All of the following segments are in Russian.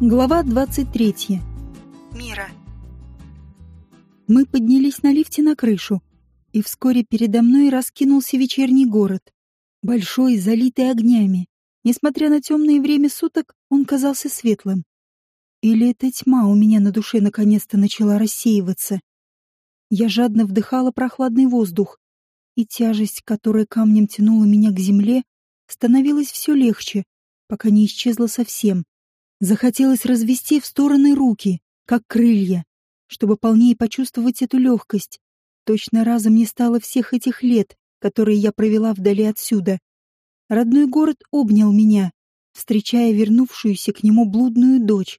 Глава 23. Мира. Мы поднялись на лифте на крышу, и вскоре передо мной раскинулся вечерний город. Большой, залитый огнями. Несмотря на темное время суток, он казался светлым. Или эта тьма у меня на душе наконец-то начала рассеиваться. Я жадно вдыхала прохладный воздух, и тяжесть, которая камнем тянула меня к земле, становилась все легче, пока не исчезла совсем. Захотелось развести в стороны руки, как крылья, чтобы полнее почувствовать эту легкость. Точно разом не стало всех этих лет, которые я провела вдали отсюда. Родной город обнял меня, встречая вернувшуюся к нему блудную дочь.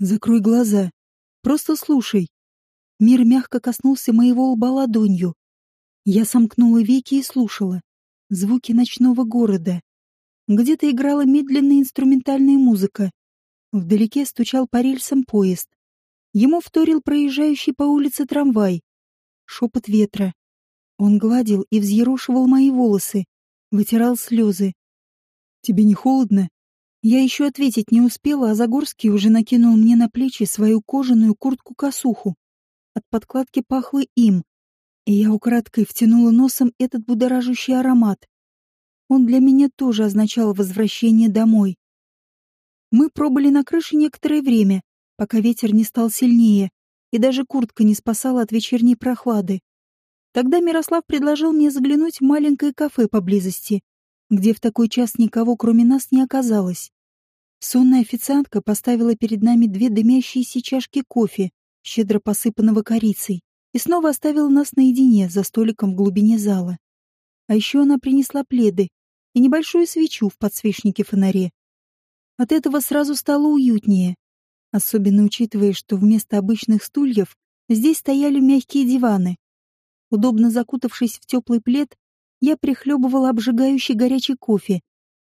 Закрой глаза. Просто слушай. Мир мягко коснулся моего лба ладонью. Я сомкнула веки и слушала. Звуки ночного города. Где-то играла медленная инструментальная музыка. Вдалеке стучал по рельсам поезд. Ему вторил проезжающий по улице трамвай. Шепот ветра. Он гладил и взъерошивал мои волосы, вытирал слезы. «Тебе не холодно?» Я еще ответить не успела, а Загорский уже накинул мне на плечи свою кожаную куртку-косуху. От подкладки пахло им, и я украдкой втянула носом этот будоражащий аромат. Он для меня тоже означал возвращение домой. Мы пробыли на крыше некоторое время, пока ветер не стал сильнее, и даже куртка не спасала от вечерней прохлады. Тогда Мирослав предложил мне заглянуть в маленькое кафе поблизости, где в такой час никого, кроме нас, не оказалось. Сонная официантка поставила перед нами две дымящиеся чашки кофе, щедро посыпанного корицей, и снова оставила нас наедине за столиком в глубине зала. А еще она принесла пледы и небольшую свечу в подсвечнике фонаре. От этого сразу стало уютнее, особенно учитывая, что вместо обычных стульев здесь стояли мягкие диваны. Удобно закутавшись в теплый плед, я прихлебывала обжигающий горячий кофе,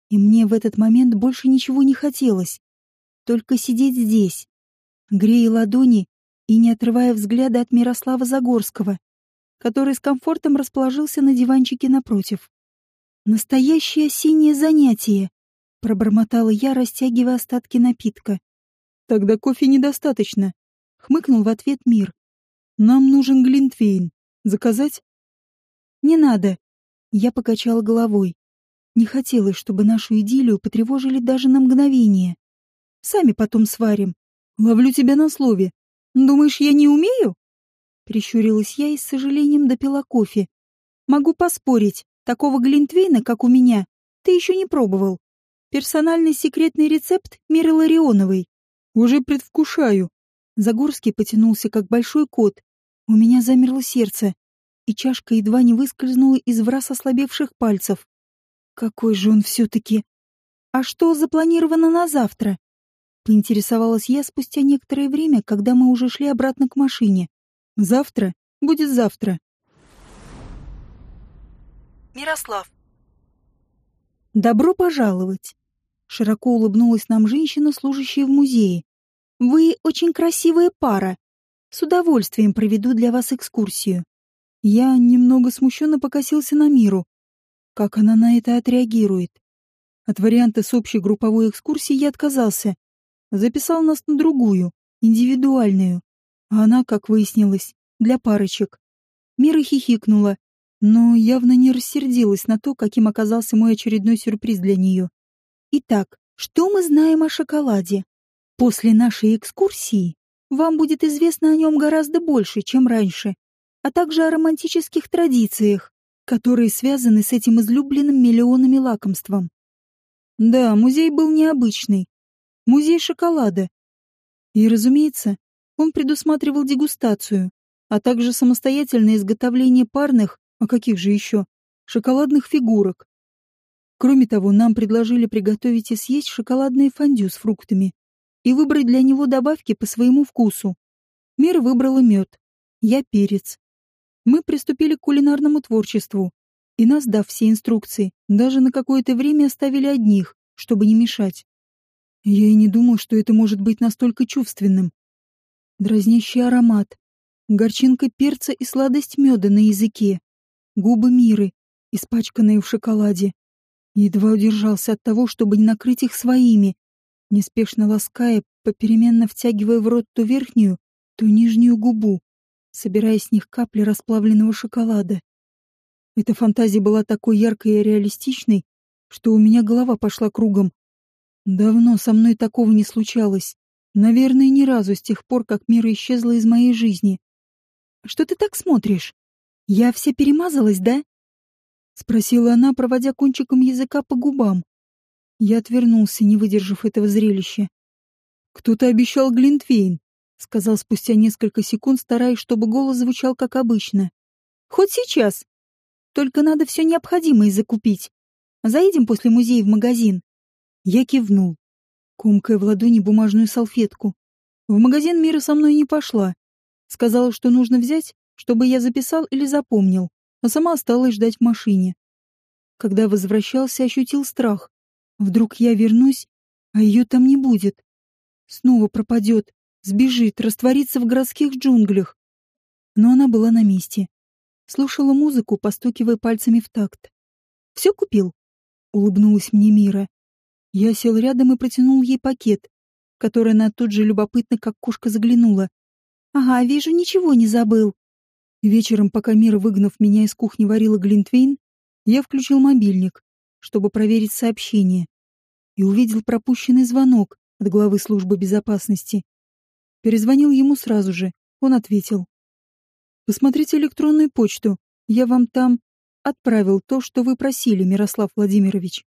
и мне в этот момент больше ничего не хотелось. Только сидеть здесь, грея ладони и не отрывая взгляда от Мирослава Загорского, который с комфортом расположился на диванчике напротив. «Настоящее осеннее занятие!» — пробормотала я, растягивая остатки напитка. «Тогда кофе недостаточно», — хмыкнул в ответ Мир. «Нам нужен глинтвейн. Заказать?» «Не надо», я покачала головой. Не хотелось, чтобы нашу идиллию потревожили даже на мгновение. Сами потом сварим. Ловлю тебя на слове. Думаешь, я не умею? Прищурилась я и с сожалением допила кофе. Могу поспорить, такого глинтвейна, как у меня, ты еще не пробовал. Персональный секретный рецепт Миры Ларионовой. Уже предвкушаю. Загорский потянулся, как большой кот. У меня замерло сердце и чашка едва не выскользнула из враз ослабевших пальцев. Какой же он все-таки... А что запланировано на завтра? Поинтересовалась я спустя некоторое время, когда мы уже шли обратно к машине. Завтра будет завтра. Мирослав. Добро пожаловать. Широко улыбнулась нам женщина, служащая в музее. Вы очень красивая пара. С удовольствием проведу для вас экскурсию. Я немного смущенно покосился на миру. Как она на это отреагирует? От варианта с общей групповой экскурсией я отказался. Записал нас на другую, индивидуальную. А она, как выяснилось, для парочек. Мира хихикнула, но явно не рассердилась на то, каким оказался мой очередной сюрприз для нее. Итак, что мы знаем о шоколаде? После нашей экскурсии вам будет известно о нем гораздо больше, чем раньше а также о романтических традициях, которые связаны с этим излюбленным миллионами лакомством. Да, музей был необычный. Музей шоколада. И, разумеется, он предусматривал дегустацию, а также самостоятельное изготовление парных, а каких же еще, шоколадных фигурок. Кроме того, нам предложили приготовить и съесть шоколадное фондю с фруктами и выбрать для него добавки по своему вкусу. Мир выбрала мед, я перец, мы приступили к кулинарному творчеству, и нас, дав все инструкции, даже на какое-то время оставили одних, чтобы не мешать. Я и не думал, что это может быть настолько чувственным. Дразнящий аромат, горчинка перца и сладость меда на языке, губы миры, испачканные в шоколаде. Едва удержался от того, чтобы не накрыть их своими. неспешно лаская, попеременно втягивая в рот то верхнюю, то нижнюю губу, собирая с них капли расплавленного шоколада. Эта фантазия была такой яркой и реалистичной, что у меня голова пошла кругом. Давно со мной такого не случалось. Наверное, ни разу с тех пор, как Мира исчезла из моей жизни. «Что ты так смотришь? Я вся перемазалась, да?» — спросила она, проводя кончиком языка по губам. Я отвернулся, не выдержав этого зрелища. «Кто-то обещал Глинтвейн», — сказал спустя несколько секунд, стараясь, чтобы голос звучал как обычно. «Хоть сейчас. Только надо все необходимое закупить. Заедем после музея в магазин». Я кивнул комкая в ладони бумажную салфетку. В магазин Мира со мной не пошла. Сказала, что нужно взять, чтобы я записал или запомнил, а сама осталась ждать в машине. Когда возвращался, ощутил страх. Вдруг я вернусь, а ее там не будет. Снова пропадет, сбежит, растворится в городских джунглях. Но она была на месте. Слушала музыку, постукивая пальцами в такт. «Все купил?» — улыбнулась мне Мира. Я сел рядом и протянул ей пакет, который она тут же любопытно, как кошка, заглянула. «Ага, вижу, ничего не забыл». Вечером, пока Мира, выгнав меня из кухни, варила глинтвейн, я включил мобильник, чтобы проверить сообщение, и увидел пропущенный звонок от главы службы безопасности. Перезвонил ему сразу же, он ответил. «Посмотрите электронную почту, я вам там отправил то, что вы просили, Мирослав Владимирович».